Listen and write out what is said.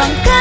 렁렁